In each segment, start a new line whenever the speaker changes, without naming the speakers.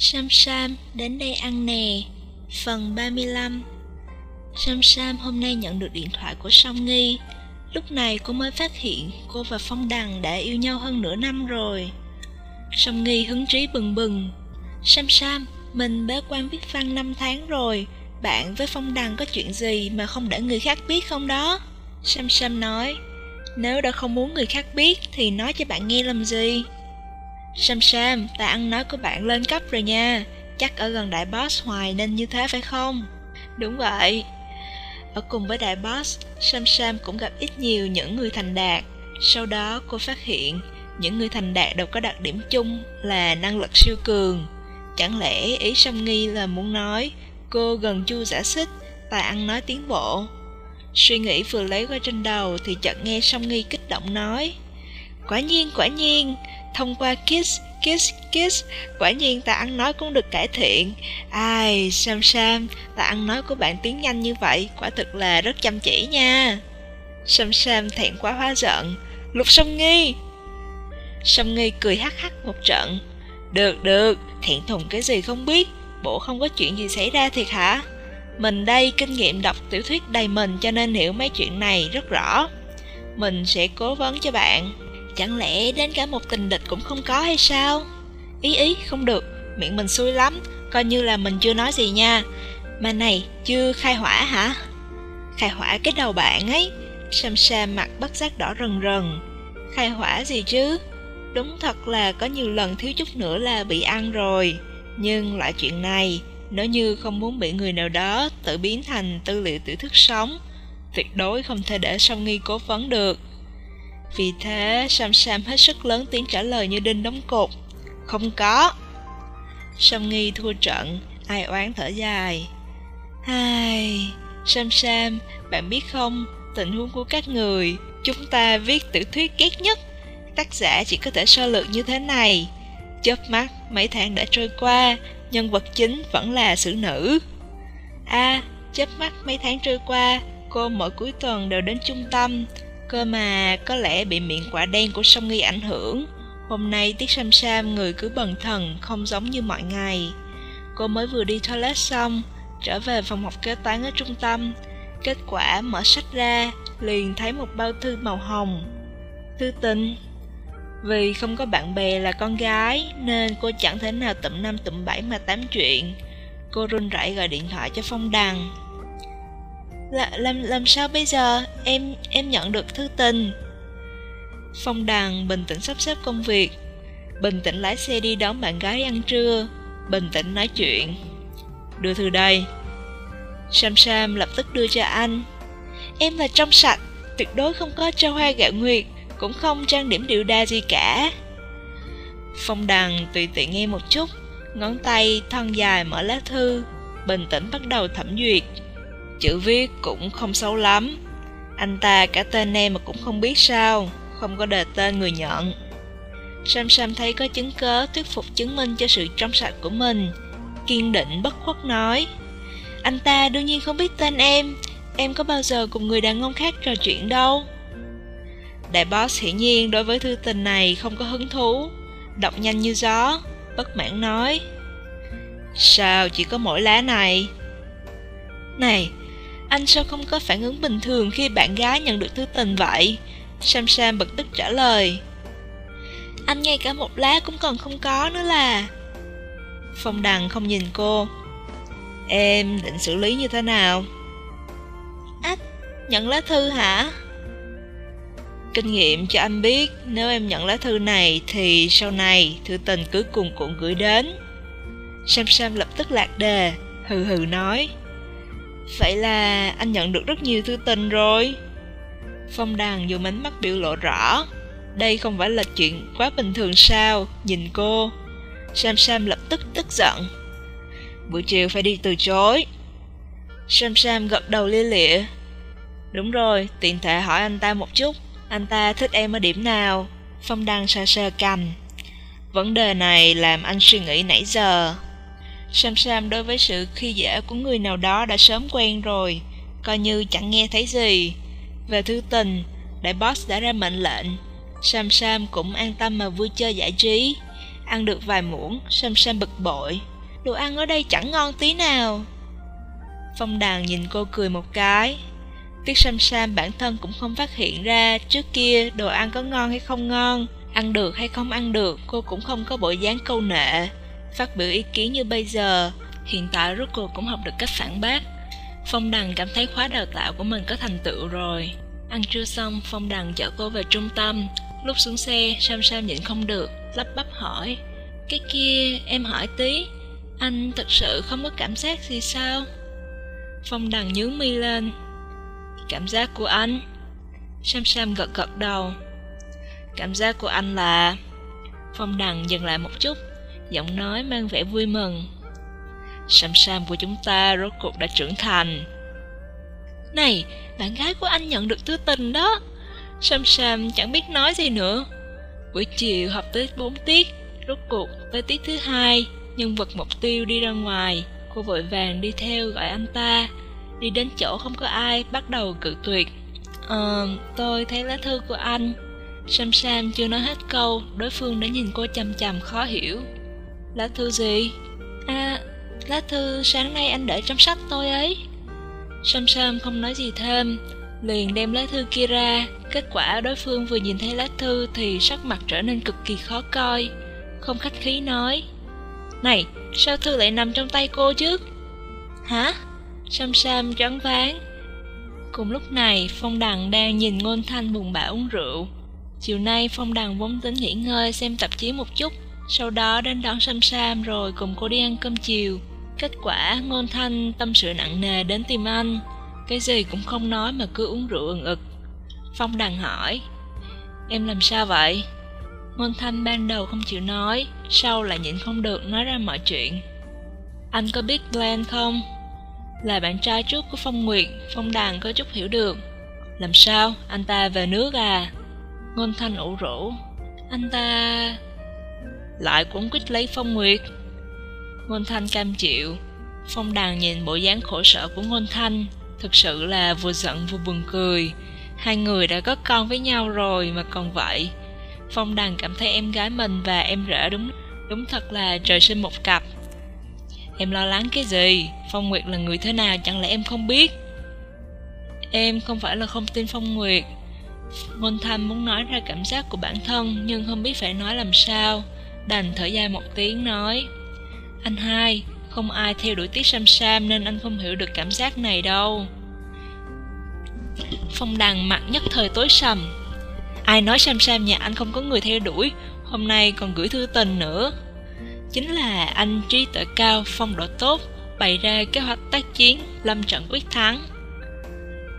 Sam Sam đến đây ăn nè. Phần 35 Sam Sam hôm nay nhận được điện thoại của Song Nghi. Lúc này cô mới phát hiện cô và Phong Đằng đã yêu nhau hơn nửa năm rồi. Song Nghi hứng trí bừng bừng. Sam Sam, mình bế quan viết văn 5 tháng rồi. Bạn với Phong Đằng có chuyện gì mà không để người khác biết không đó? Sam Sam nói. Nếu đã không muốn người khác biết thì nói cho bạn nghe làm gì? Sam Sam, ta ăn nói của bạn lên cấp rồi nha. Chắc ở gần đại boss hoài nên như thế phải không? Đúng vậy. Ở cùng với đại boss, Sam Sam cũng gặp ít nhiều những người thành đạt. Sau đó cô phát hiện những người thành đạt đều có đặc điểm chung là năng lực siêu cường. Chẳng lẽ ý Sam Nghi là muốn nói cô gần chu giả xích, tài ăn nói tiến bộ. Suy nghĩ vừa lấy qua trên đầu thì chợt nghe Song Nghi kích động nói Quả nhiên, quả nhiên, thông qua kiss, kiss, kiss, quả nhiên ta ăn nói cũng được cải thiện. Ai, Sam Sam, ta ăn nói của bạn tiếng nhanh như vậy, quả thực là rất chăm chỉ nha. Sam Sam thẹn quá hóa giận, lục song nghi. Song nghi cười hắc hắc một trận. Được, được, thẹn thùng cái gì không biết, bộ không có chuyện gì xảy ra thiệt hả? Mình đây kinh nghiệm đọc tiểu thuyết đầy mình cho nên hiểu mấy chuyện này rất rõ. Mình sẽ cố vấn cho bạn. Chẳng lẽ đến cả một tình địch cũng không có hay sao? Ý ý, không được, miệng mình xui lắm, coi như là mình chưa nói gì nha. Mà này, chưa khai hỏa hả? Khai hỏa cái đầu bạn ấy. Sam Sam mặt bất giác đỏ rần rần. Khai hỏa gì chứ? Đúng thật là có nhiều lần thiếu chút nữa là bị ăn rồi. Nhưng loại chuyện này, nếu như không muốn bị người nào đó tự biến thành tư liệu tiểu thức sống, tuyệt đối không thể để song nghi cố vấn được vì thế, Sam Sam hết sức lớn tiếng trả lời như đinh đóng cột. Không có. Sam Nghi thua trận, ai oán thở dài. Hai, Sam Sam, bạn biết không, tình huống của các người, chúng ta viết tiểu thuyết ghét nhất. Tác giả chỉ có thể sơ lược như thế này. Chớp mắt, mấy tháng đã trôi qua, nhân vật chính vẫn là xử nữ. A, à, chớp mắt mấy tháng trôi qua, cô mỗi cuối tuần đều đến trung tâm, Cơ mà có lẽ bị miệng quả đen của sông nghi ảnh hưởng. Hôm nay Tiết Sam Sam, người cứ bần thần, không giống như mọi ngày. Cô mới vừa đi toilet xong, Trở về phòng học kế toán ở trung tâm. Kết quả mở sách ra, Liền thấy một bao thư màu hồng. Thư tình, Vì không có bạn bè là con gái, Nên cô chẳng thể nào tụm năm tụm bảy mà tám chuyện. Cô run rẩy gọi điện thoại cho Phong Đằng là, làm làm sao bây giờ? Em em nhận được thư tình. Phong đàn bình tĩnh sắp xếp công việc. Bình tĩnh lái xe đi đón bạn gái ăn trưa. Bình tĩnh nói chuyện. Đưa thư đây. Sam sam lập tức đưa cho anh. Em là trong sạch tuyệt đối không có trao hoa gạo nguyệt cũng không trang điểm điệu đà gì cả. Phong đằng tùy tiện nghe một chút ngón tay thon dài mở lá thư bình tĩnh bắt đầu thẩm duyệt. Chữ viết cũng không xấu lắm. Anh ta cả tên em mà cũng không biết sao, Không có đề tên người nhận. Sam Sam thấy có chứng cớ thuyết phục chứng minh cho sự trong sạch của mình, Kiên định bất khuất nói, Anh ta đương nhiên không biết tên em Em có bao giờ cùng người đàn ông khác trò chuyện đâu. Đại boss hiển nhiên đối với thư tình này không có hứng thú, Đọc nhanh như gió, Bất mãn nói, Sao chỉ có mỗi lá này? Này anh sao không có phản ứng bình thường khi bạn gái nhận được thư tình vậy? Sam Sam bực tức trả lời. Anh ngay cả một lá cũng còn không có nữa là... Phong Đằng không nhìn cô. Em định xử lý như thế nào? Ách, nhận lá thư hả? Kinh nghiệm cho anh biết nếu em nhận lá thư này thì sau này thư tình cứ cùng cuộn gửi đến. Sam Sam lập tức lạc đề, hừ hừ nói. Vậy là anh nhận được rất nhiều thư tình rồi. Phong đàn dùng ánh mắt biểu lộ rõ. Đây không phải là chuyện quá bình thường sao? Nhìn cô. Sam Sam lập tức tức giận. Buổi chiều phải đi từ chối. Sam Sam gật đầu lia lịa. Đúng rồi, tiện thể hỏi anh ta một chút. Anh ta thích em ở điểm nào? Phong đăng sơ sơ cầm Vấn đề này làm anh suy nghĩ nãy giờ. Sam Sam đối với sự khi dễ của người nào đó đã sớm quen rồi, coi như chẳng nghe thấy gì. Về thư tình, đại boss đã ra mệnh lệnh, Sam Sam cũng an tâm mà vui chơi giải trí. Ăn được vài muỗng, Sam Sam bực bội. Đồ ăn ở đây chẳng ngon tí nào. Phong đàn nhìn cô cười một cái. Tiếc Sam Sam bản thân cũng không phát hiện ra trước kia đồ ăn có ngon hay không ngon, ăn được hay không ăn được, cô cũng không có bộ dáng câu nệ. Phát biểu ý kiến như bây giờ, hiện tại rốt cuộc cũng học được cách phản bác. Phong Đằng cảm thấy khóa đào tạo của mình có thành tựu rồi. Ăn trưa xong, Phong Đằng chở cô về trung tâm. Lúc xuống xe, Sam Sam nhịn không được, lắp bắp hỏi. Cái kia, em hỏi tí, anh thật sự không có cảm giác gì sao? Phong Đằng nhướng mi lên. Cảm giác của anh? Sam Sam gật gật đầu. Cảm giác của anh là... Phong Đằng dừng lại một chút, giọng nói mang vẻ vui mừng. Sam Sam của chúng ta rốt cuộc đã trưởng thành. Này, bạn gái của anh nhận được thư tình đó. Sam Sam chẳng biết nói gì nữa. Buổi chiều học tới 4 tiết, rốt cuộc tới tiết thứ hai, nhân vật mục tiêu đi ra ngoài. Cô vội vàng đi theo gọi anh ta. Đi đến chỗ không có ai, bắt đầu cự tuyệt. Ờ, tôi thấy lá thư của anh. Sam Sam chưa nói hết câu, đối phương đã nhìn cô chằm chằm khó hiểu. Lá thư gì? À, lá thư sáng nay anh để trong sách tôi ấy. Sam Sam không nói gì thêm, liền đem lá thư kia ra. Kết quả đối phương vừa nhìn thấy lá thư thì sắc mặt trở nên cực kỳ khó coi. Không khách khí nói. Này, sao thư lại nằm trong tay cô chứ? Hả? Sam Sam choáng váng. Cùng lúc này, Phong Đằng đang nhìn Ngôn Thanh buồn bã uống rượu. Chiều nay, Phong Đằng vốn tính nghỉ ngơi xem tạp chí một chút, sau đó đến đón Sam Sam rồi cùng cô đi ăn cơm chiều. Kết quả, Ngôn Thanh tâm sự nặng nề đến tìm anh. Cái gì cũng không nói mà cứ uống rượu ừng ực. Phong Đằng hỏi, Em làm sao vậy? Ngôn Thanh ban đầu không chịu nói, sau lại nhịn không được nói ra mọi chuyện. Anh có biết Glenn không? Là bạn trai trước của Phong Nguyệt, Phong Đàn có chút hiểu được. Làm sao? Anh ta về nước à? Ngôn Thanh ủ rũ. Anh ta... Lại cuốn quýt lấy Phong Nguyệt. Ngôn Thanh cam chịu. Phong đàn nhìn bộ dáng khổ sở của Ngôn Thanh, thực sự là vừa giận vừa buồn cười. Hai người đã có con với nhau rồi mà còn vậy. Phong đàn cảm thấy em gái mình và em rể đúng đúng thật là trời sinh một cặp. Em lo lắng cái gì? Phong Nguyệt là người thế nào chẳng lẽ em không biết? Em không phải là không tin Phong Nguyệt. Ngôn Thanh muốn nói ra cảm giác của bản thân nhưng không biết phải nói làm sao. Đành thở dài một tiếng nói Anh hai, không ai theo đuổi tiết Sam Sam nên anh không hiểu được cảm giác này đâu. Phong đằng mặt nhất thời tối sầm. Ai nói Sam Sam nhà anh không có người theo đuổi, hôm nay còn gửi thư tình nữa. Chính là anh trí tuệ cao, phong độ tốt, bày ra kế hoạch tác chiến, lâm trận quyết thắng.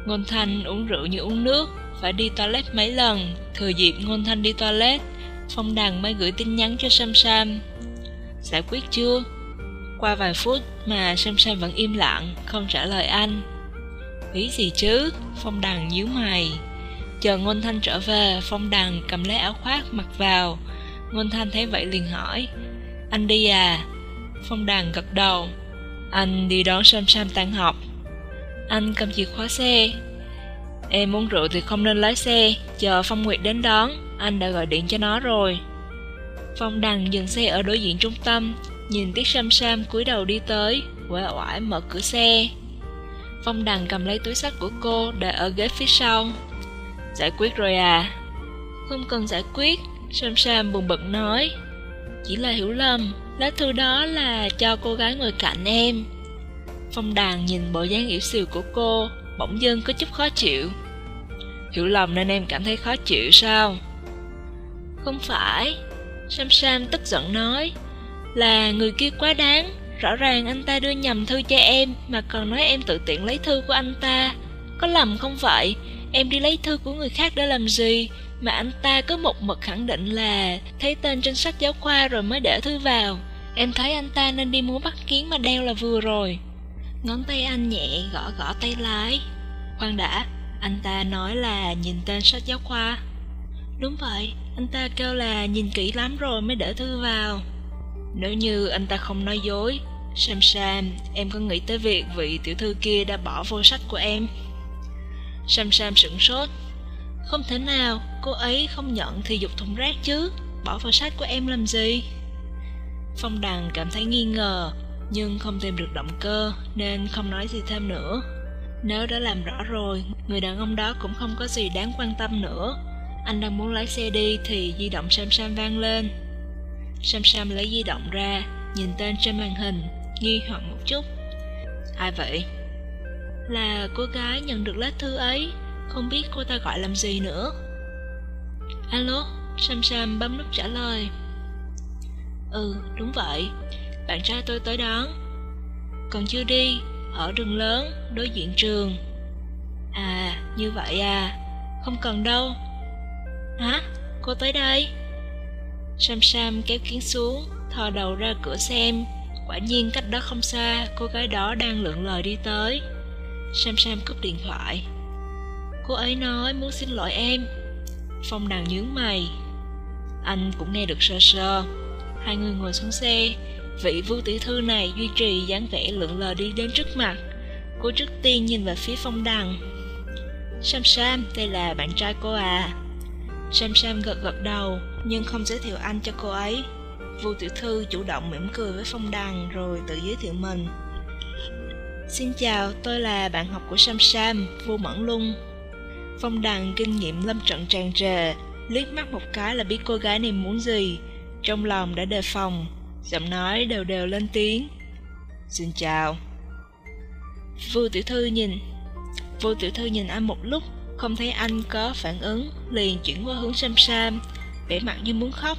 Ngôn Thanh uống rượu như uống nước, phải đi toilet mấy lần, thừa dịp Ngôn Thanh đi toilet, Phong Đằng mới gửi tin nhắn cho Sam Sam. Giải quyết chưa? Qua vài phút mà Sam Sam vẫn im lặng, không trả lời anh. Ý gì chứ? Phong Đằng nhíu mày. Chờ Ngôn Thanh trở về, Phong Đằng cầm lấy áo khoác mặc vào. Ngôn Thanh thấy vậy liền hỏi, anh đi à? Phong Đằng gật đầu. Anh đi đón Sam Sam tan học. Anh cầm chìa khóa xe. Em muốn rượu thì không nên lái xe, chờ Phong Nguyệt đến đón, anh đã gọi điện cho nó rồi. Phong Đằng dừng xe ở đối diện trung tâm, nhìn Tiết Sam Sam cúi đầu đi tới, quể oải mở cửa xe. Phong Đằng cầm lấy túi sách của cô để ở ghế phía sau. Giải quyết rồi à? Không cần giải quyết, Sam Sam buồn bực nói. Chỉ là hiểu lầm, lá thư đó là cho cô gái ngồi cạnh em. Phong Đằng nhìn bộ dáng yếu xìu của cô, bỗng dưng có chút khó chịu. Hiểu lầm nên em cảm thấy khó chịu sao? Không phải, Sam Sam tức giận nói, là người kia quá đáng, rõ ràng anh ta đưa nhầm thư cho em mà còn nói em tự tiện lấy thư của anh ta. Có lầm không vậy? Em đi lấy thư của người khác để làm gì? Mà anh ta có một mực khẳng định là thấy tên trên sách giáo khoa rồi mới để thư vào. Em thấy anh ta nên đi mua bắt kiến mà đeo là vừa rồi. Ngón tay anh nhẹ gõ gõ tay lái. Khoan đã, anh ta nói là nhìn tên sách giáo khoa. Đúng vậy, anh ta kêu là nhìn kỹ lắm rồi mới để thư vào. Nếu như anh ta không nói dối, Sam Sam, em có nghĩ tới việc vị tiểu thư kia đã bỏ vô sách của em? Sam Sam sửng sốt. Không thể nào, cô ấy không nhận thì dục thùng rác chứ, bỏ vào sách của em làm gì? Phong Đằng cảm thấy nghi ngờ, nhưng không tìm được động cơ nên không nói gì thêm nữa. Nếu đã làm rõ rồi, người đàn ông đó cũng không có gì đáng quan tâm nữa. Anh đang muốn lái xe đi thì di động Sam Sam vang lên. Sam Sam lấy di động ra, nhìn tên trên màn hình, nghi hoặc một chút. Ai vậy? Là cô gái nhận được lá thư ấy, không biết cô ta gọi làm gì nữa. Alo, Sam Sam bấm nút trả lời. Ừ, đúng vậy, bạn trai tôi tới đón. Còn chưa đi, ở đường lớn, đối diện trường. À, như vậy à, không cần đâu. Hả, cô tới đây? Sam Sam kéo kiến xuống, thò đầu ra cửa xem. Quả nhiên cách đó không xa, cô gái đó đang lượn lờ đi tới. Sam Sam cúp điện thoại. Cô ấy nói muốn xin lỗi em. Phong đằng nhướng mày. Anh cũng nghe được sơ sơ. Hai người ngồi xuống xe, vị vu tiểu thư này duy trì dáng vẻ lượn lờ đi đến trước mặt. Cô trước tiên nhìn về phía phong đằng. Sam Sam, đây là bạn trai cô à. Sam Sam gật gật đầu, nhưng không giới thiệu anh cho cô ấy. Vu tiểu thư chủ động mỉm cười với phong đằng rồi tự giới thiệu mình. Xin chào, tôi là bạn học của Sam Sam, Vu Mẫn Lung. Phong đằng kinh nghiệm lâm trận tràn trề, liếc mắt một cái là biết cô gái này muốn gì. Trong lòng đã đề phòng, giọng nói đều đều lên tiếng. Xin chào. Vu tiểu thư nhìn Vu tiểu thư nhìn anh một lúc không thấy anh có phản ứng Liền chuyển qua hướng Sam Sam vẻ mặt như muốn khóc.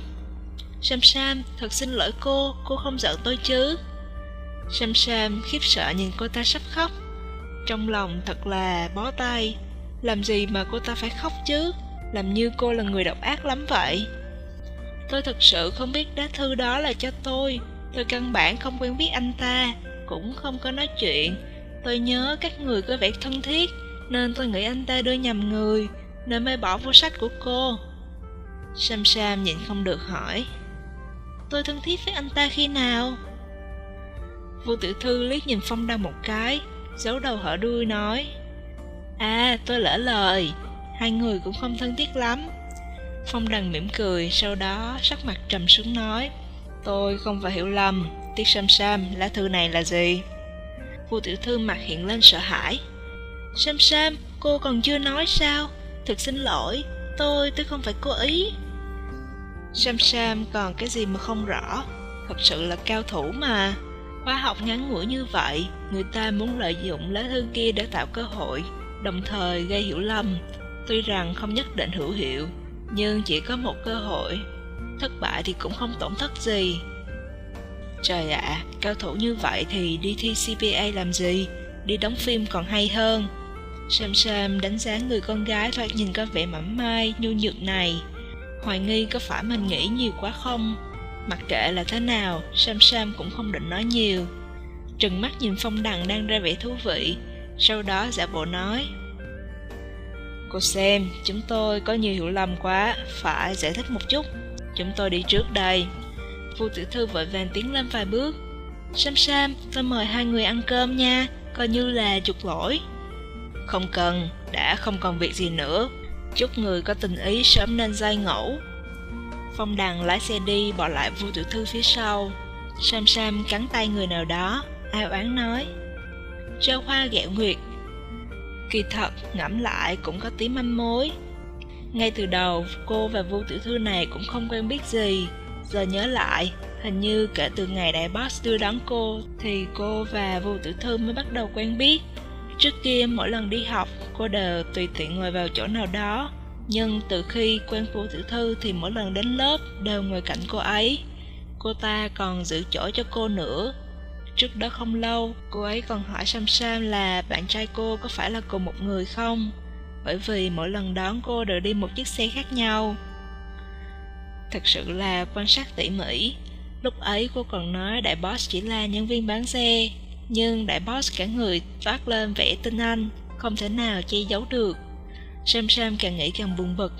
Sam Sam, thật xin lỗi cô Cô không giận tôi chứ? Sam Sam khiếp sợ nhìn cô ta sắp khóc. Trong lòng thật là bó tay. Làm gì mà cô ta phải khóc chứ? Làm như cô là người độc ác lắm vậy. Tôi thật sự không biết đá thư đó là cho tôi. Tôi căn bản không quen biết anh ta Cũng không có nói chuyện. Tôi nhớ các người có vẻ thân thiết nên tôi nghĩ anh ta đưa nhầm người, Nên mới bỏ vô sách của cô Sam Sam nhịn không được hỏi, Tôi thân thiết với anh ta khi nào? Vô tiểu thư liếc nhìn Phong Đăng một cái, Giấu đầu hở đuôi nói À tôi lỡ lời, Hai người cũng không thân thiết lắm Phong Đằng mỉm cười, Sau đó sắc mặt trầm xuống nói, Tôi không phải hiểu lầm Tiết Sam Sam, lá thư này là gì? Vua tiểu thư mặt hiện lên sợ hãi Sam Sam cô còn chưa nói sao? Thực xin lỗi Tôi tôi không phải cố ý. Sam Sam còn cái gì mà không rõ? Thật sự là cao thủ mà. Khoa học ngắn ngủi như vậy Người ta muốn lợi dụng lá thư kia để tạo cơ hội Đồng thời gây hiểu lầm. Tuy rằng không nhất định hữu hiệu Nhưng chỉ có một cơ hội. Thất bại thì cũng không tổn thất gì. Trời ạ, à, cao thủ như vậy thì đi thi CPA làm gì? Đi đóng phim còn hay hơn. Sam Sam đánh giá người con gái thoạt nhìn có vẻ mảnh mai, nhu nhược này. Hoài nghi có phải mình nghĩ nhiều quá không? Mặc kệ là thế nào, Sam Sam cũng không định nói nhiều. Trừng mắt nhìn Phong Đằng đang ra vẻ thú vị, sau đó giả bộ nói. Cô xem, chúng tôi có nhiều hiểu lầm quá, phải giải thích một chút. Chúng tôi đi trước đây. Vu tiểu thư vội vàng tiến lên vài bước Sam Sam, tôi mời hai người ăn cơm nha Coi như là chuộc lỗi không cần, đã không còn việc gì nữa. Chúc người có tình ý sớm nên dai ngẫu. Phong đằng lái xe đi bỏ lại Vu tiểu thư phía sau. Sam Sam cắn tay người nào đó Ai oán nói. Trơ hoa ghẹo nguyệt. Kỳ thật, ngẫm lại cũng có tí manh mối. Ngay từ đầu, cô và Vu tiểu thư này cũng không quen biết gì. Giờ nhớ lại, hình như kể từ ngày đại boss đưa đón cô thì cô và Vu Tử Thư mới bắt đầu quen biết. Trước kia mỗi lần đi học, cô đều tùy tiện ngồi vào chỗ nào đó. Nhưng từ khi quen Vu Tử Thư thì mỗi lần đến lớp đều ngồi cạnh cô ấy. Cô ta còn giữ chỗ cho cô nữa. Trước đó không lâu, cô ấy còn hỏi Sam Sam là bạn trai cô có phải là cùng một người không? Bởi vì mỗi lần đón cô đều đi một chiếc xe khác nhau. Thật sự là quan sát tỉ mỉ Lúc ấy cô còn nói đại boss chỉ là nhân viên bán xe nhưng đại boss cả người toát lên vẻ tin anh Không thể nào che giấu được. Sam Sam càng nghĩ càng buồn bực.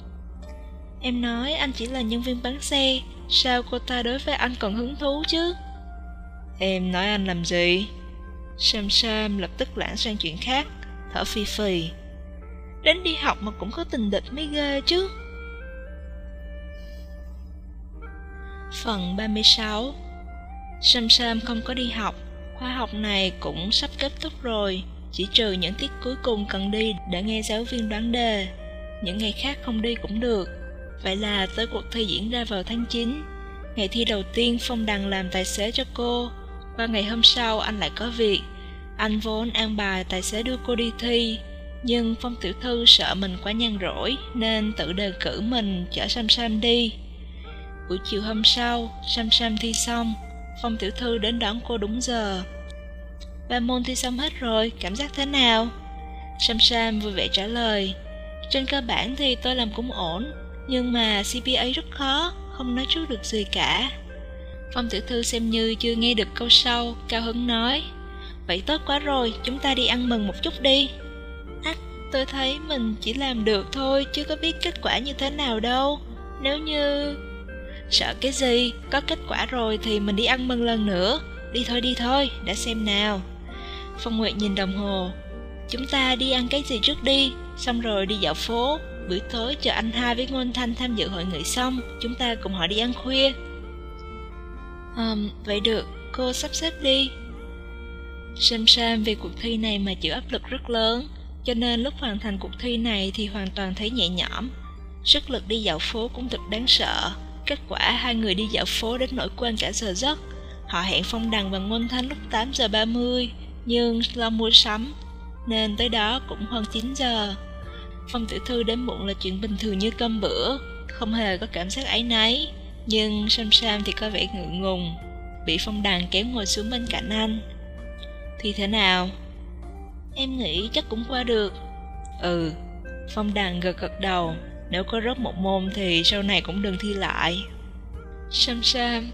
Em nói anh chỉ là nhân viên bán xe Sao cô ta đối với anh còn hứng thú chứ? Em nói anh làm gì? Sam Sam lập tức lãng sang chuyện khác Thở phi phì. Đến đi học mà cũng có tình địch mới ghê chứ. Phần 36 Sam Sam không có đi học, khóa học này cũng sắp kết thúc rồi, chỉ trừ những tiết cuối cùng cần đi để nghe giáo viên đoán đề. Những ngày khác không đi cũng được. Vậy là tới cuộc thi diễn ra vào tháng 9. Ngày thi đầu tiên Phong Đằng làm tài xế cho cô. Qua ngày hôm sau anh lại có việc. Anh vốn an bài tài xế đưa cô đi thi. Nhưng Phong Tiểu Thư sợ mình quá nhàn rỗi nên tự đề cử mình chở Sam Sam đi. Buổi chiều hôm sau, Sam Sam thi xong, Phong Tiểu Thư đến đón cô đúng giờ. Ba môn thi xong hết rồi, cảm giác thế nào? Sam Sam vui vẻ trả lời. Trên cơ bản thì tôi làm cũng ổn, nhưng mà CPA rất khó, không nói trước được gì cả. Phong tiểu thư xem như chưa nghe được câu sau, cao hứng nói. Vậy tốt quá rồi, chúng ta đi ăn mừng một chút đi. Ách, tôi thấy mình chỉ làm được thôi, chứ có biết kết quả như thế nào đâu. Nếu như... Sợ cái gì, có kết quả rồi thì mình đi ăn mừng lần nữa. Đi thôi đi thôi, đã xem nào. Phong Nguyệt nhìn đồng hồ. Chúng ta đi ăn cái gì trước đi, xong rồi đi dạo phố. Buổi tối chờ anh hai với Ngôn Thanh tham dự hội nghị xong, chúng ta cùng họ đi ăn khuya. Um, vậy được, cô sắp xếp đi. Sam Sam về cuộc thi này mà chịu áp lực rất lớn, cho nên lúc hoàn thành cuộc thi này thì hoàn toàn thấy nhẹ nhõm. Sức lực đi dạo phố cũng thật đáng sợ. Kết quả hai người đi dạo phố đến nỗi quên cả giờ giấc. Họ hẹn Phong Đằng và Ngôn Thanh lúc 8 giờ 30, nhưng lo mua sắm, nên tới đó cũng hơn 9 giờ. Phong tiểu thư đến muộn là chuyện bình thường như cơm bữa, không hề có cảm giác ấy nấy. Nhưng Sam Sam thì có vẻ ngượng ngùng, bị Phong Đằng kéo ngồi xuống bên cạnh anh. Thì thế nào? Em nghĩ chắc cũng qua được. Ừ, Phong Đằng gật gật đầu, nếu có rớt một môn thì sau này cũng đừng thi lại. Sam Sam,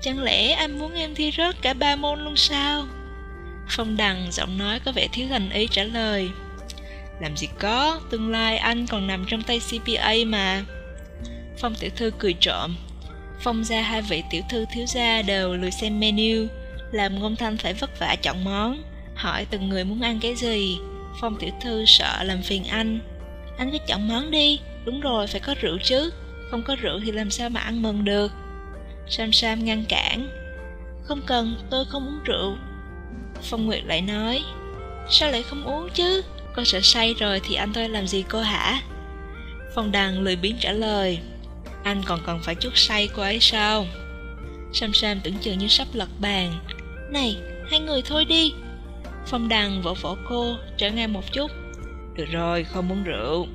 chẳng lẽ anh muốn em thi rớt cả ba môn luôn sao? Phong Đằng giọng nói có vẻ thiếu thành ý trả lời. Làm gì có, tương lai anh còn nằm trong tay CPA mà. Phong tiểu thư cười trộm. Phong gia hai vị tiểu thư thiếu gia đều lười xem menu, làm ngôn thanh phải vất vả chọn món, hỏi từng người muốn ăn cái gì. Phong tiểu thư sợ làm phiền anh. Anh cứ chọn món đi, đúng rồi phải có rượu chứ, không có rượu thì làm sao mà ăn mừng được. Sam Sam ngăn cản. Không cần, tôi không uống rượu. Phong Nguyệt lại nói, sao lại không uống chứ? Con sợ say rồi thì anh tôi làm gì cô hả? Phong Đằng lười biến trả lời Anh còn cần phải chút say cô ấy sao? Sam Sam tưởng chừng như sắp lật bàn Này, hai người thôi đi Phong Đằng vỗ vỗ cô, trở ngay một chút Được rồi, không muốn rượu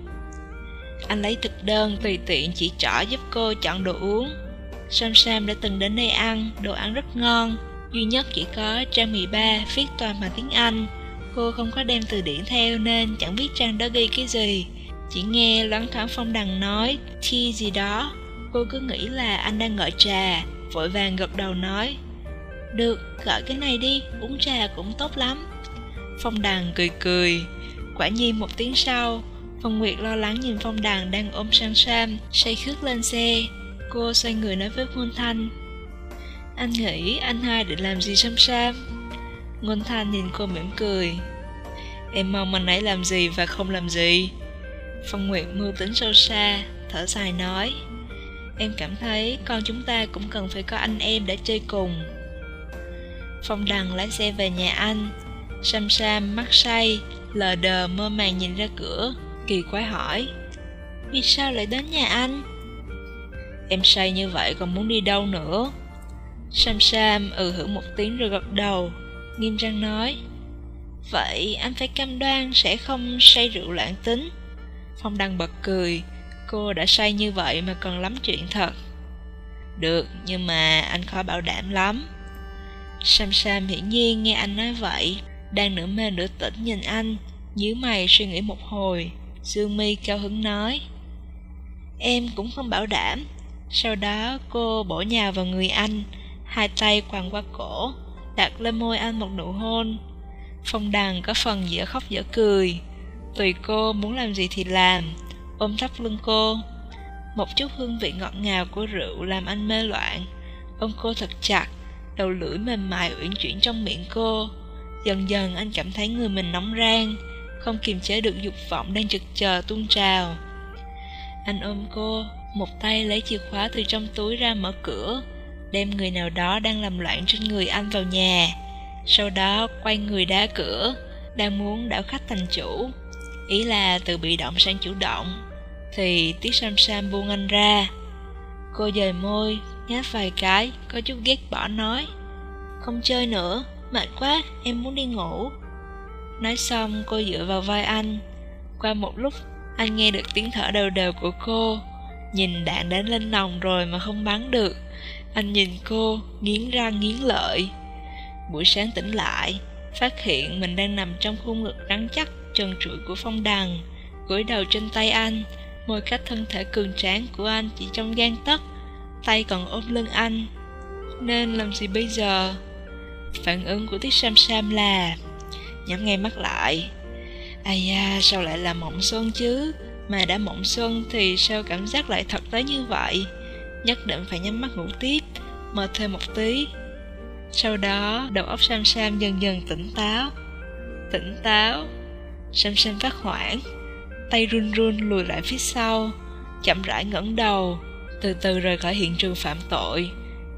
anh lấy thực đơn tùy tiện chỉ trỏ giúp cô chọn đồ uống. Sam Sam đã từng đến đây ăn, đồ ăn rất ngon. Duy nhất chỉ có trang 13 viết toàn bằng tiếng Anh. Cô không có đem từ điển theo nên chẳng biết trang đó ghi cái gì. Chỉ nghe loáng thoáng phong đằng nói Thi gì đó. Cô cứ nghĩ là anh đang gọi trà Vội vàng gật đầu nói Được, gọi cái này đi, uống trà cũng tốt lắm. Phong đằng cười cười. Quả nhiên một tiếng sau Phong Nguyệt lo lắng nhìn Phong Đằng đang ôm Sam Sam, say khước lên xe. Cô xoay người nói với Ngôn Thanh. Anh nghĩ anh hai định làm gì Sam Sam? Ngôn Thanh nhìn cô mỉm cười Em mong anh ấy làm gì và không làm gì Phong Nguyệt mưu tính sâu xa Thở dài nói Em cảm thấy con chúng ta cũng cần phải có anh em để chơi cùng Phong Đằng lái xe về nhà anh Sam Sam mắt say Lờ đờ mơ màng nhìn ra cửa Kỳ quái hỏi. Vì sao lại đến nhà anh? Em say như vậy còn muốn đi đâu nữa? Sam Sam ừ hưởng một tiếng rồi gật đầu Nghiêm trang nói. Vậy anh phải cam đoan sẽ không say rượu loạn tính. Phong Đăng bật cười. Cô đã say như vậy mà còn lắm chuyện thật. Được, nhưng mà anh khó bảo đảm lắm. Sam Sam hiển nhiên nghe anh nói vậy Đang nửa mê nửa tỉnh nhìn anh nhíu mày suy nghĩ một hồi. Dương mi cao hứng nói. Em cũng không bảo đảm. Sau đó cô bổ nhào vào người anh, Hai tay quàng qua cổ, đặt lên môi anh một nụ hôn. Phong đằng có phần dở khóc dở cười. Tùy cô muốn làm gì thì làm, ôm thắt lưng cô. Một chút hương vị ngọt ngào của rượu làm anh mê loạn. Ôm cô thật chặt, đầu lưỡi mềm mại uyển chuyển trong miệng cô. Dần dần anh cảm thấy người mình nóng rang không kiềm chế được dục vọng đang trực chờ tuôn trào. Anh ôm cô, một tay lấy chìa khóa từ trong túi ra mở cửa, đem người nào đó đang làm loạn trên người anh vào nhà. Sau đó quay người đá cửa, đang muốn đảo khách thành chủ. Ý là từ bị động sang chủ động, thì tiết sam sam buông anh ra. Cô dời môi nhát vài cái, có chút ghét bỏ nói, không chơi nữa, mệt quá, em muốn đi ngủ nói xong, cô dựa vào vai anh. Qua một lúc, anh nghe được tiếng thở đều đều của cô. Nhìn đạn đến lên nòng rồi mà không bắn được. Anh nhìn cô, nghiến răng nghiến lợi. Buổi sáng tỉnh lại, phát hiện mình đang nằm trong khuôn ngực rắn chắc trần trụi của phong đằng. Gối đầu trên tay anh, môi cách thân thể cường tráng của anh chỉ trong gan tấc, tay còn ôm lưng anh. Nên làm gì bây giờ? Phản ứng của tiết sam sam là nhắm ngay mắt lại. Ai da, sao lại là mộng xuân chứ? Mà đã mộng xuân thì sao cảm giác lại thật tới như vậy? Nhất định phải nhắm mắt ngủ tiếp, mơ thêm một tí. Sau đó, đầu óc sam sam dần dần tỉnh táo. Tỉnh táo. Sam sam phát hoảng. Tay run run lùi lại phía sau, chậm rãi ngẩng đầu, từ từ rời khỏi hiện trường phạm tội.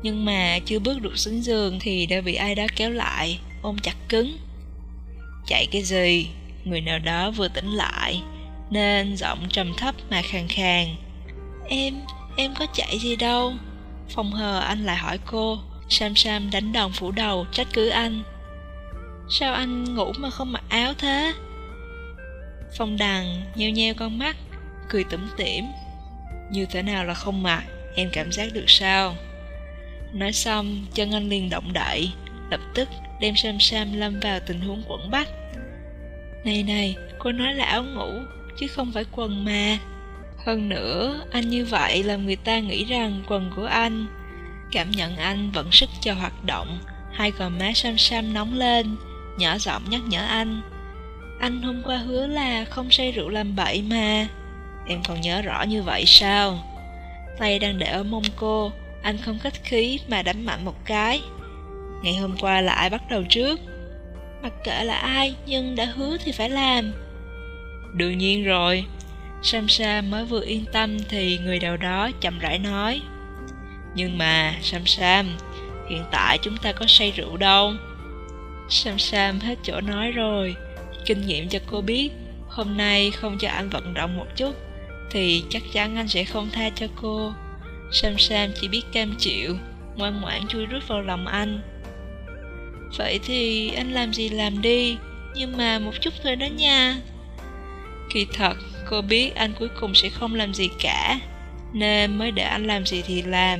Nhưng mà chưa bước được xuống giường thì đã bị ai đó kéo lại, ôm chặt cứng chạy cái gì? Người nào đó vừa tỉnh lại, nên giọng trầm thấp mà khàn khàn. Em em có chạy gì đâu? Phòng hờ anh lại hỏi cô. Sam sam đánh đòn phủ đầu, trách cứ anh. Sao anh ngủ mà không mặc áo thế? Phong đằng nheo nheo con mắt, cười tủm tỉm. Như thế nào là không mặc? Em cảm giác được sao? Nói xong, chân anh liền động đậy, lập tức đem sam sam lâm vào tình huống quẩn bắt này này, cô nói là áo ngủ, chứ không phải quần mà. Hơn nữa, anh như vậy làm người ta nghĩ rằng quần của anh, cảm nhận anh vẫn sức cho hoạt động, hai gò má sam sam nóng lên, nhỏ giọng nhắc nhở anh. Anh hôm qua hứa là không say rượu làm bậy mà. Em còn nhớ rõ như vậy sao? Tay đang để ở mông cô, anh không khách khí mà đánh mạnh một cái ngày hôm qua là ai bắt đầu trước? Mặc kệ là ai, nhưng đã hứa thì phải làm. Đương nhiên rồi. Sam sam mới vừa yên tâm thì người đầu đó chậm rãi nói. Nhưng mà, sam sam, hiện tại chúng ta có say rượu đâu. Sam sam hết chỗ nói rồi. Kinh nghiệm cho cô biết, hôm nay không cho anh vận động một chút, thì chắc chắn anh sẽ không tha cho cô. Sam sam chỉ biết cam chịu, ngoan ngoãn chui rút vào lòng anh vậy thì anh làm gì làm đi, nhưng mà một chút thôi đó nha. Kỳ thật, cô biết anh cuối cùng sẽ không làm gì cả, nên mới để anh làm gì thì làm.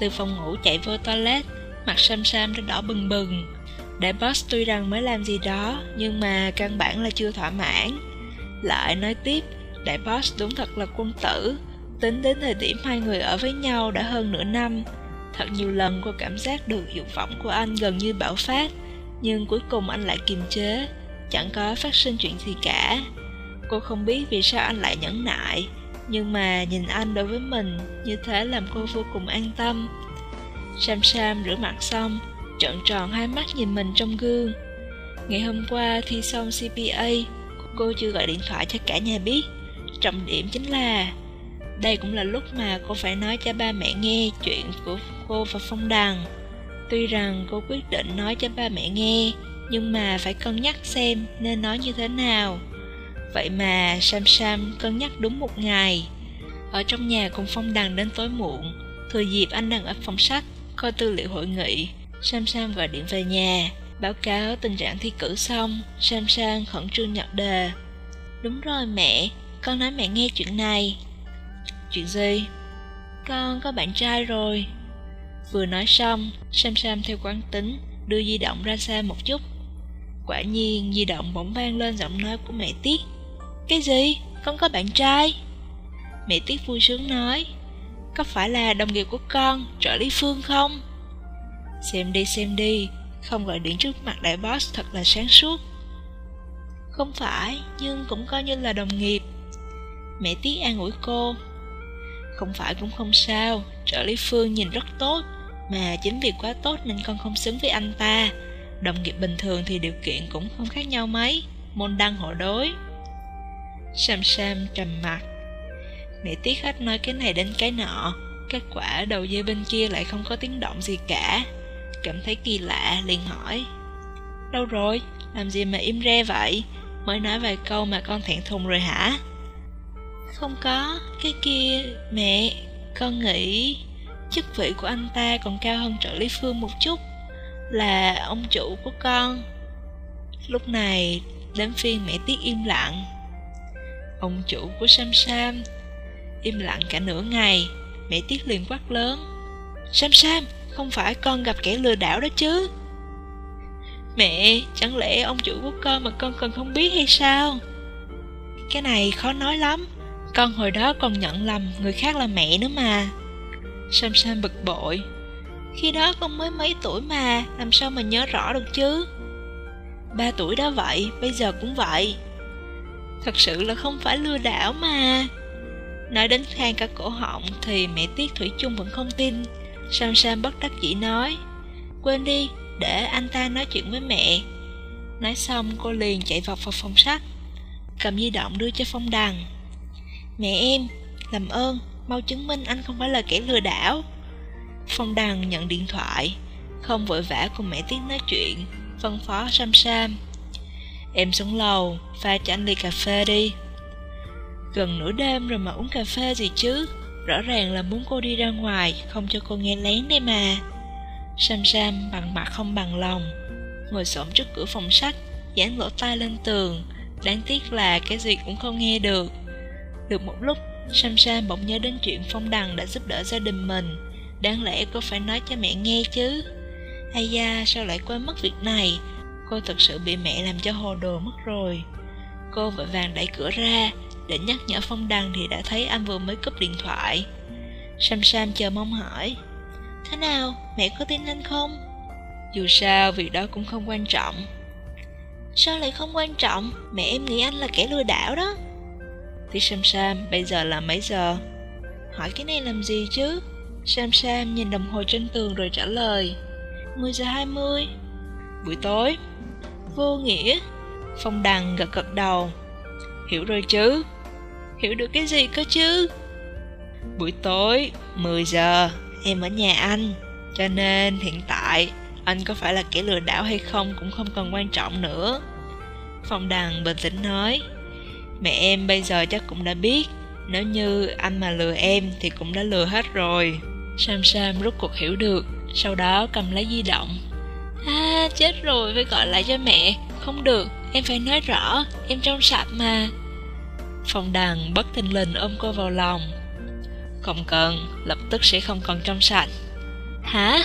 Từ phòng ngủ chạy vô toilet, mặt sam sam đã đỏ bừng bừng. Đại boss tuy rằng mới làm gì đó, nhưng mà căn bản là chưa thỏa mãn. Lại nói tiếp đại boss đúng thật là quân tử, tính đến thời điểm hai người ở với nhau đã hơn nửa năm thật nhiều lần cô cảm giác được dục vọng của anh gần như bạo phát. Nhưng cuối cùng anh lại kiềm chế, chẳng có phát sinh chuyện gì cả. Cô không biết vì sao anh lại nhẫn nại, nhưng mà nhìn anh đối với mình như thế làm cô vô cùng an tâm. Sam sam rửa mặt xong, trợn tròn hai mắt nhìn mình trong gương. Ngày hôm qua thi xong cpa cô chưa gọi điện thoại cho cả nhà biết. Trọng điểm chính là, đây cũng là lúc mà cô phải nói cho ba mẹ nghe chuyện của cô và phong đằng. Tuy rằng cô quyết định nói cho ba mẹ nghe, nhưng mà phải cân nhắc xem nên nói như thế nào. Vậy mà sam sam cân nhắc đúng một ngày. Ở trong nhà cùng phong đằng đến tối muộn, thừa dịp anh đang ở phòng sách, coi tư liệu hội nghị, sam sam gọi điện về nhà, báo cáo tình trạng thi cử xong, sam sam khẩn trương nhập đề. Đúng rồi mẹ, con nói mẹ nghe chuyện này. Chuyện gì? Con có bạn trai rồi vừa nói xong, sam sam theo quán tính, đưa di động ra xa một chút. Quả nhiên, di động bỗng vang lên giọng nói của mẹ tiết. Cái gì? Con có bạn trai? Mẹ tiết vui sướng nói, có phải là đồng nghiệp của con, trợ lý phương không? Xem đi xem đi, không gọi điện trước mặt đại boss thật là sáng suốt. Không phải, nhưng cũng coi như là đồng nghiệp. Mẹ tiết an ủi cô, không phải cũng không sao, trợ lý phương nhìn rất tốt mà chính vì quá tốt nên con không xứng với anh ta. Đồng nghiệp bình thường thì điều kiện cũng không khác nhau mấy. Môn đăng hộ đối. Sam sam trầm mặt. Mẹ tiếc hết nói cái này đến cái nọ. Kết quả đầu dây bên kia lại không có tiếng động gì cả. Cảm thấy kỳ lạ liền hỏi. Đâu rồi, làm gì mà im re vậy? Mới nói vài câu mà con thẹn thùng rồi hả? Không có, cái kia Mẹ, con nghĩ Chức vị của anh ta còn cao hơn trợ lý Phương một chút Là ông chủ của con. Lúc này đến phiên mẹ Tiết im lặng. Ông chủ của Sam Sam Im lặng cả nửa ngày. Mẹ Tiết liền quát lớn Sam Sam, không phải con gặp kẻ lừa đảo đó chứ? Mẹ, chẳng lẽ ông chủ của con mà con còn không biết hay sao? Cái này khó nói lắm. Con hồi đó còn nhận lầm người khác là mẹ nữa mà. Sam Sam bực bội. Khi đó con mới mấy tuổi mà, Làm sao mà nhớ rõ được chứ? Ba tuổi đó vậy, Bây giờ cũng vậy. Thật sự là không phải lừa đảo mà. Nói đến khang cả cổ họng Thì mẹ Tiết Thủy chung vẫn không tin. Sam Sam bất đắc chỉ nói, Quên đi, Để anh ta nói chuyện với mẹ. Nói xong, cô liền chạy vọt vào phòng sách, Cầm di động đưa cho Phong Đằng. Mẹ em, Làm ơn. Mau chứng minh anh không phải là kẻ lừa đảo. Phong Đằng nhận điện thoại, Không vội vã cùng mẹ tiến nói chuyện, Phân phó Sam Sam. Em xuống lầu, Pha cho anh ly cà phê đi. Gần nửa đêm rồi mà uống cà phê gì chứ, Rõ ràng là muốn cô đi ra ngoài, Không cho cô nghe lén đây mà. Sam Sam bằng mặt không bằng lòng, Ngồi xổm trước cửa phòng sách Dán lỗ tai lên tường. Đáng tiếc là cái gì cũng không nghe được. Được một lúc Sam Sam bỗng nhớ đến chuyện Phong Đằng đã giúp đỡ gia đình mình. Đáng lẽ cô phải nói cho mẹ nghe chứ. Ây da sao lại quên mất việc này? Cô thật sự bị mẹ làm cho hồ đồ mất rồi. Cô vội vàng đẩy cửa ra để nhắc nhở Phong Đằng thì đã thấy anh vừa mới cúp điện thoại. Sam Sam chờ mong hỏi Thế nào, mẹ có tin anh không? Dù sao, việc đó cũng không quan trọng. Sao lại không quan trọng? Mẹ em nghĩ anh là kẻ lừa đảo đó. Thì Sam Sam, bây giờ là mấy giờ? Hỏi cái này làm gì chứ? Sam Sam nhìn đồng hồ trên tường rồi trả lời. 10 giờ 20 Buổi tối. Vô nghĩa. Phong Đằng gật gật đầu. Hiểu rồi chứ? Hiểu được cái gì cơ chứ? Buổi tối 10 giờ. Em ở nhà anh. Cho nên hiện tại Anh có phải là kẻ lừa đảo hay không Cũng không còn quan trọng nữa. Phong Đằng bình tĩnh nói. Mẹ em bây giờ chắc cũng đã biết. Nếu như anh mà lừa em Thì cũng đã lừa hết rồi. Sam Sam rút cuộc hiểu được, Sau đó cầm lấy di động. À chết rồi, phải gọi lại cho mẹ. Không được, em phải nói rõ, Em trong sạch mà. Phong đằng bất thình lình ôm cô vào lòng. Không cần, Lập tức sẽ không còn trong sạch. Hả?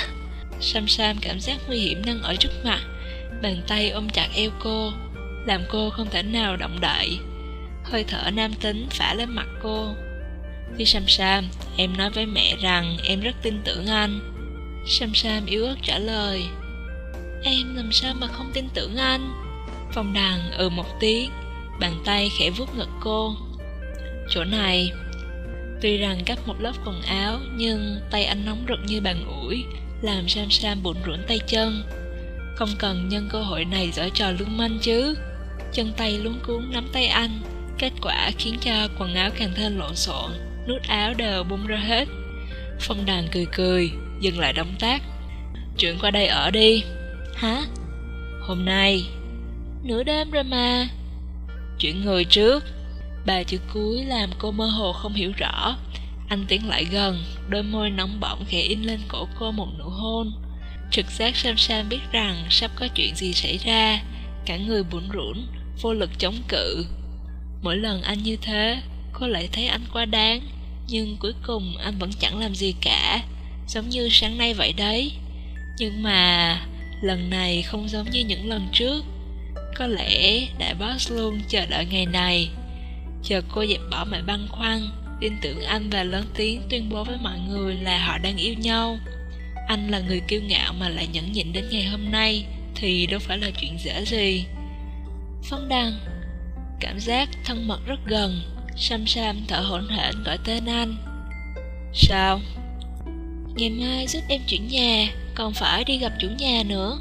Sam Sam cảm giác nguy hiểm đang ở trước mặt. Bàn tay ôm chặt eo cô, Làm cô không thể nào động đậy. Hơi thở nam tính phả lên mặt cô. Khi Sam Sam, Em nói với mẹ rằng em rất tin tưởng anh. Sam Sam yếu ớt trả lời, Em làm sao mà không tin tưởng anh? Phong đàn ừ một tiếng, Bàn tay khẽ vuốt ngực cô. Chỗ này, Tuy rằng cắt một lớp quần áo, Nhưng tay anh nóng rực như bàn ủi, Làm Sam Sam bụn rũn tay chân. Không cần nhân cơ hội này giở trò lương manh chứ. Chân tay luống cuốn nắm tay anh. Kết quả khiến cho quần áo càng thêm lộn xộn Nút áo đều bung ra hết. Phong đàn cười cười Dừng lại động tác. Chuyển qua đây ở đi. Hả? Hôm nay. Nửa đêm rồi mà. Chuyển người trước. Ba chữ cuối làm cô mơ hồ không hiểu rõ. Anh tiến lại gần Đôi môi nóng bỏng khẽ in lên cổ cô một nụ hôn. Trực giác Sam Sam biết rằng Sắp có chuyện gì xảy ra Cả người bủn rủn Vô lực chống cự Mỗi lần anh như thế, Cô lại thấy anh quá đáng. Nhưng cuối cùng anh vẫn chẳng làm gì cả. Giống như sáng nay vậy đấy. Nhưng mà Lần này không giống như những lần trước. Có lẽ đại boss luôn chờ đợi ngày này. Chờ cô dẹp bỏ mọi băn khoăn, Tin tưởng anh và lớn tiếng tuyên bố với mọi người là họ đang yêu nhau. Anh là người kiêu ngạo mà lại nhẫn nhịn đến ngày hôm nay, Thì đâu phải là chuyện dễ gì. Phong Đăng Cảm giác thân mật rất gần Sam Sam thở hổn hển gọi tên anh Sao? Ngày mai giúp em chuyển nhà Còn phải đi gặp chủ nhà nữa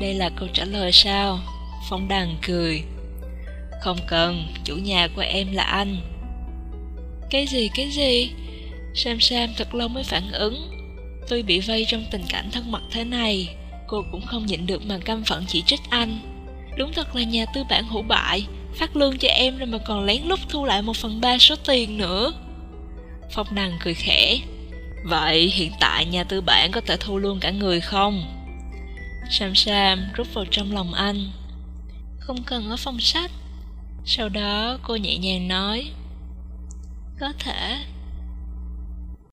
Đây là câu trả lời sao? Phong Đằng cười Không cần, chủ nhà của em là anh Cái gì cái gì?
Sam Sam thật lâu mới phản ứng Tuy bị vây trong tình cảnh thân mật thế này Cô cũng không nhịn được mà căm phẫn chỉ trích anh Đúng thật là nhà tư bản hữu bại Phát lương cho em rồi mà còn lén lút thu lại một phần ba số tiền nữa. Phong năng cười khẽ. Vậy hiện tại nhà tư bản có thể thu luôn cả người không? Sam Sam rút vào trong lòng anh. Không cần ở phòng sách. Sau đó cô nhẹ nhàng nói. Có thể.